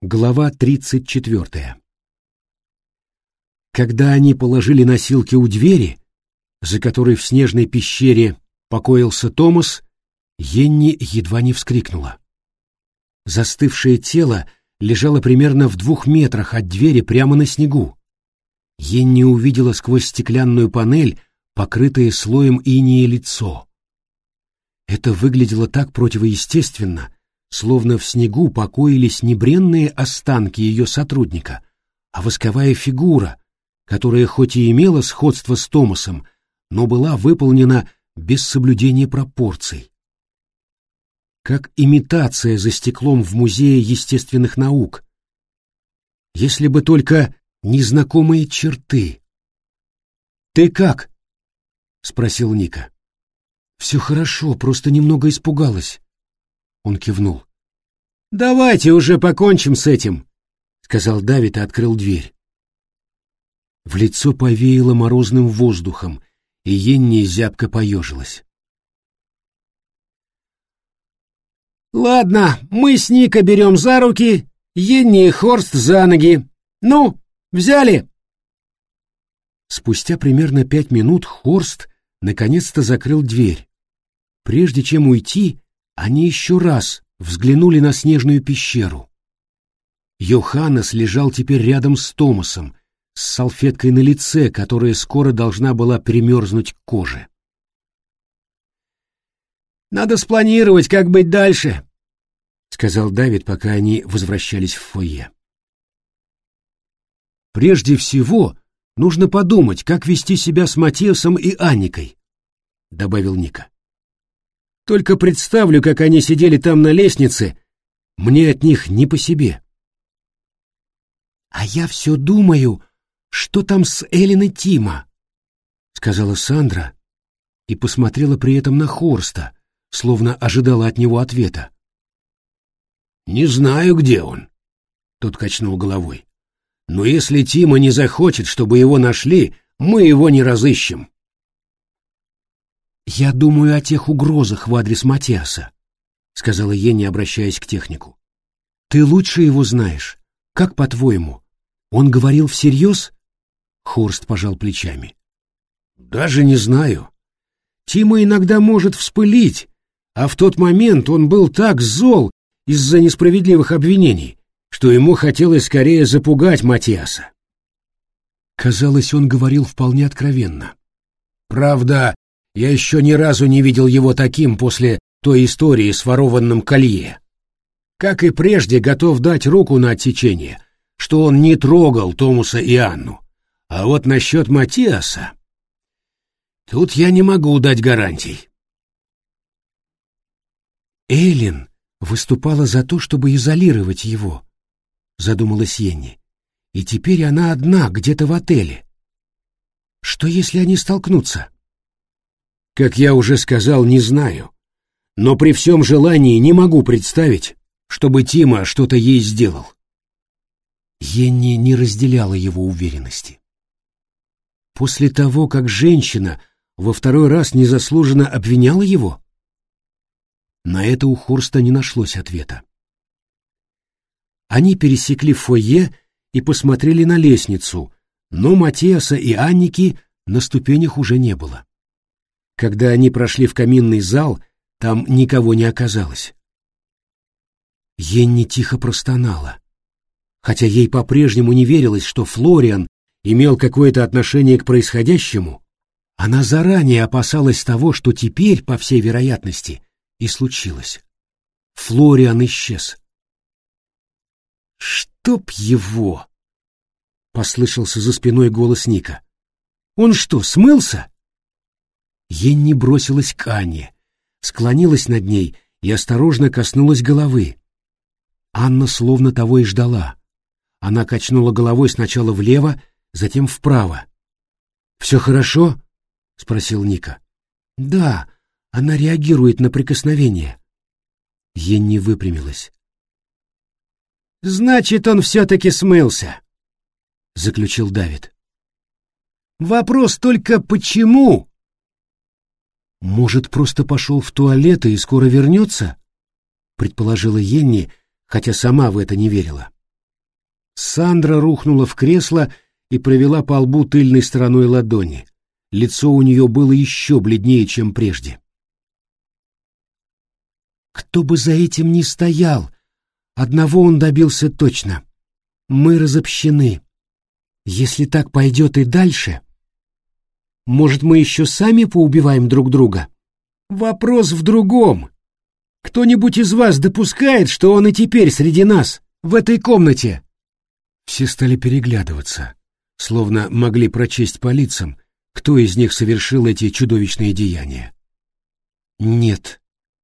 Глава 34. Когда они положили носилки у двери, за которой в снежной пещере покоился Томас, Енни едва не вскрикнула. Застывшее тело лежало примерно в двух метрах от двери прямо на снегу. Енни увидела сквозь стеклянную панель, покрытое слоем инея лицо. Это выглядело так противоестественно, словно в снегу покоились не бренные останки ее сотрудника, а восковая фигура, которая хоть и имела сходство с Томасом, но была выполнена без соблюдения пропорций. Как имитация за стеклом в Музее естественных наук. Если бы только незнакомые черты. «Ты как?» — спросил Ника. «Все хорошо, просто немного испугалась». Он кивнул. «Давайте уже покончим с этим», — сказал Давид и открыл дверь. В лицо повеяло морозным воздухом, и Енни зябко поежилась. «Ладно, мы с Ника берем за руки, Енни и Хорст за ноги. Ну, взяли!» Спустя примерно пять минут Хорст наконец-то закрыл дверь. Прежде чем уйти, они еще раз взглянули на снежную пещеру. Йоханнес лежал теперь рядом с Томасом, с салфеткой на лице, которая скоро должна была примерзнуть к коже. «Надо спланировать, как быть дальше», — сказал Давид, пока они возвращались в фойе. «Прежде всего, нужно подумать, как вести себя с Матиасом и Анникой», — добавил Ника. Только представлю, как они сидели там на лестнице, мне от них не по себе. А я все думаю, что там с Эллен и Тима, сказала Сандра и посмотрела при этом на Хорста, словно ожидала от него ответа. Не знаю, где он, тот качнул головой. Но если Тима не захочет, чтобы его нашли, мы его не разыщем. «Я думаю о тех угрозах в адрес Матиаса», — сказала Енни, обращаясь к технику. «Ты лучше его знаешь. Как по-твоему? Он говорил всерьез?» Хорст пожал плечами. «Даже не знаю. Тима иногда может вспылить, а в тот момент он был так зол из-за несправедливых обвинений, что ему хотелось скорее запугать Матиаса. Казалось, он говорил вполне откровенно. Правда, я еще ни разу не видел его таким после той истории с ворованным колье. Как и прежде, готов дать руку на отсечение, что он не трогал Томуса и Анну. А вот насчет Матиаса... Тут я не могу дать гарантий. Эллен выступала за то, чтобы изолировать его, задумалась Йенни. И теперь она одна, где-то в отеле. Что, если они столкнутся? Как я уже сказал, не знаю. Но при всем желании не могу представить, чтобы Тима что-то ей сделал. Енни не разделяла его уверенности. После того, как женщина во второй раз незаслуженно обвиняла его? На это у Хорста не нашлось ответа. Они пересекли фойе и посмотрели на лестницу, но Матиаса и Анники на ступенях уже не было. Когда они прошли в каминный зал, там никого не оказалось. Енни тихо простонала, хотя ей по-прежнему не верилось, что Флориан имел какое-то отношение к происходящему. Она заранее опасалась того, что теперь, по всей вероятности, и случилось. Флориан исчез. «Чтоб его!» — послышался за спиной голос Ника. «Он что, смылся?» Енни бросилась к Анне, склонилась над ней и осторожно коснулась головы. Анна словно того и ждала. Она качнула головой сначала влево, затем вправо. «Все хорошо?» — спросил Ника. «Да, она реагирует на прикосновение». Енни выпрямилась. «Значит, он все-таки смылся», — заключил Давид. «Вопрос только почему?» «Может, просто пошел в туалет и скоро вернется?» — предположила Енни, хотя сама в это не верила. Сандра рухнула в кресло и провела по лбу тыльной стороной ладони. Лицо у нее было еще бледнее, чем прежде. Кто бы за этим ни стоял, одного он добился точно. Мы разобщены. Если так пойдет и дальше, может, мы еще сами поубиваем друг друга? Вопрос в другом. Кто-нибудь из вас допускает, что он и теперь среди нас, в этой комнате? Все стали переглядываться, словно могли прочесть по лицам, кто из них совершил эти чудовищные деяния. «Нет»,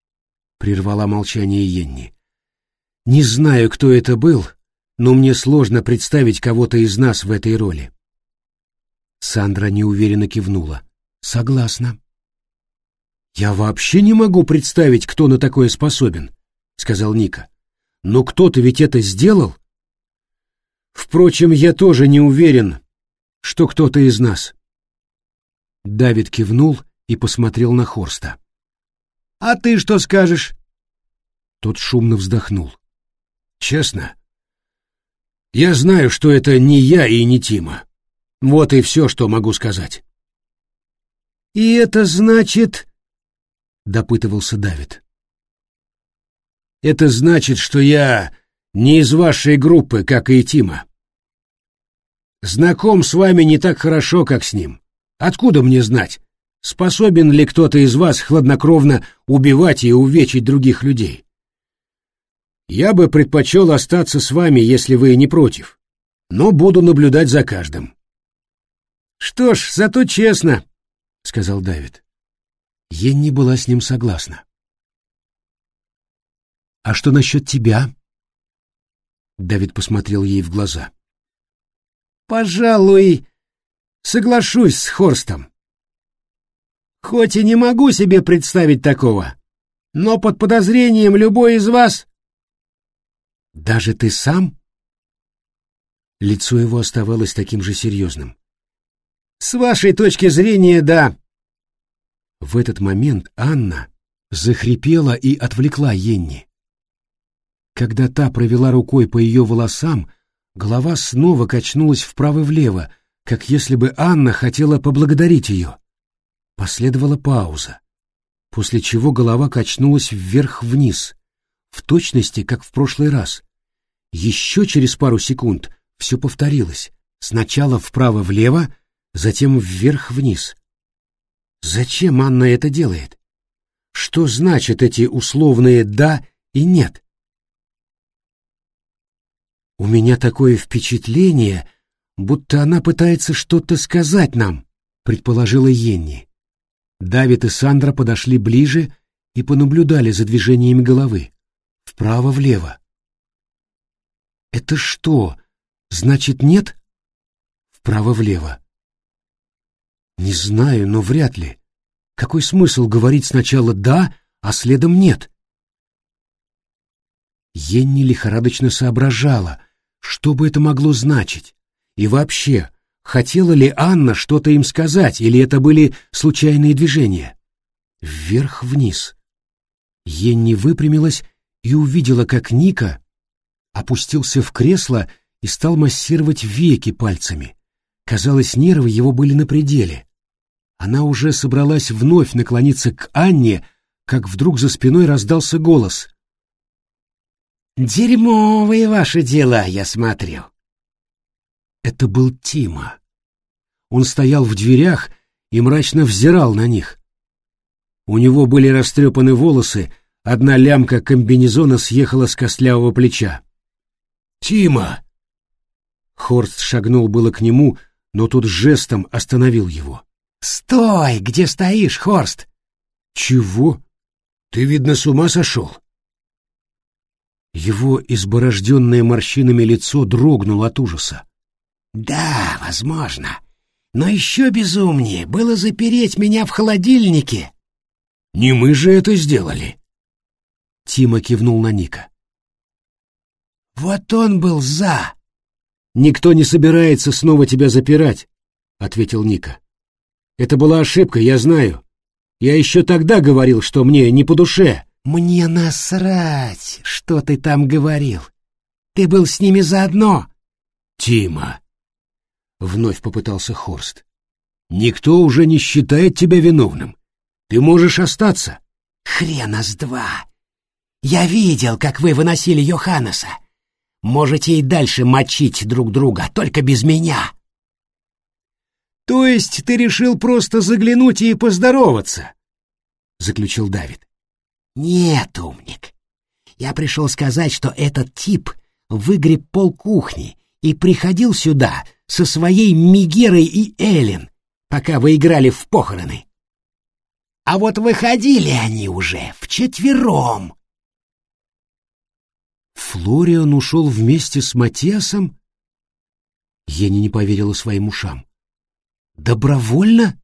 — прервала молчание Йенни. «Не знаю, кто это был, но мне сложно представить кого-то из нас в этой роли». Сандра неуверенно кивнула. «Согласна». «Я вообще не могу представить, кто на такое способен», — сказал Ника. «Но кто-то ведь это сделал?» «Впрочем, я тоже не уверен, что кто-то из нас». Давид кивнул и посмотрел на Хорста. «А ты что скажешь?» Тот шумно вздохнул. «Честно, я знаю, что это не я и не Тима. Вот и все, что могу сказать». «И это значит...» — допытывался Давид. «Это значит, что я не из вашей группы, как и Тима. Знаком с вами не так хорошо, как с ним. Откуда мне знать, способен ли кто-то из вас хладнокровно убивать и увечить других людей? Я бы предпочел остаться с вами, если вы не против, но буду наблюдать за каждым». «Что ж, зато честно», — сказал Давид. Енни была с ним согласна. «А что насчет тебя?» Давид посмотрел ей в глаза. «Пожалуй, соглашусь с Хорстом. Хоть и не могу себе представить такого, но под подозрением любой из вас...» «Даже ты сам?» Лицо его оставалось таким же серьезным. «С вашей точки зрения, да», в этот момент Анна захрипела и отвлекла Енни. Когда та провела рукой по ее волосам, голова снова качнулась вправо-влево, как если бы Анна хотела поблагодарить ее. Последовала пауза, после чего голова качнулась вверх-вниз, в точности, как в прошлый раз. Еще через пару секунд все повторилось, сначала вправо-влево, затем вверх-вниз. Зачем Анна это делает? Что значат эти условные «да» и «нет»? У меня такое впечатление, будто она пытается что-то сказать нам, предположила Енни. Давид и Сандра подошли ближе и понаблюдали за движениями головы. Вправо-влево. Это что, значит нет? Вправо-влево. Не знаю, но вряд ли. Какой смысл говорить сначала «да», а следом «нет»? Енни лихорадочно соображала, что бы это могло значить. И вообще, хотела ли Анна что-то им сказать, или это были случайные движения? Вверх-вниз. Енни выпрямилась и увидела, как Ника опустился в кресло и стал массировать веки пальцами. Казалось, нервы его были на пределе. Она уже собралась вновь наклониться к Анне, как вдруг за спиной раздался голос. «Дерьмовые ваши дела, я смотрю». Это был Тима. Он стоял в дверях и мрачно взирал на них. У него были растрепаны волосы, одна лямка комбинезона съехала с костлявого плеча. «Тима!» Хорст шагнул было к нему, но тут жестом остановил его. «Стой! Где стоишь, Хорст?» «Чего? Ты, видно, с ума сошел?» Его изборожденное морщинами лицо дрогнуло от ужаса. «Да, возможно. Но еще безумнее было запереть меня в холодильнике». «Не мы же это сделали!» Тима кивнул на Ника. «Вот он был за!» «Никто не собирается снова тебя запирать», — ответил Ника. «Это была ошибка, я знаю. Я еще тогда говорил, что мне не по душе». «Мне насрать, что ты там говорил. Ты был с ними заодно. Тима, вновь попытался Хорст. Никто уже не считает тебя виновным. Ты можешь остаться. Хрена с два. Я видел, как вы выносили Йоханнеса. Можете и дальше мочить друг друга, только без меня. То есть ты решил просто заглянуть и поздороваться? Заключил Давид. Нет, умник. Я пришел сказать, что этот тип выгреб пол кухни и приходил сюда со своей Мигерой и Эллен, пока вы играли в похороны. А вот выходили они уже вчетвером. Флориан ушел вместе с Матиасом? Ени не поверила своим ушам. Добровольно?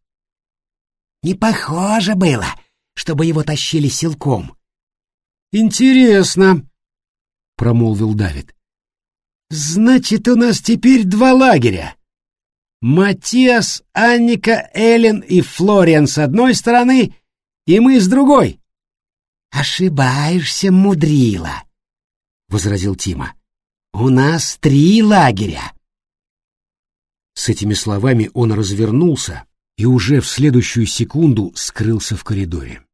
Не похоже было, чтобы его тащили силком. Интересно, промолвил Давид. Значит, у нас теперь два лагеря. Матиас, Анника, Эллен и Флориан с одной стороны, и мы с другой. Ошибаешься, мудрила, возразил Тима. У нас три лагеря. С этими словами он развернулся и уже в следующую секунду скрылся в коридоре.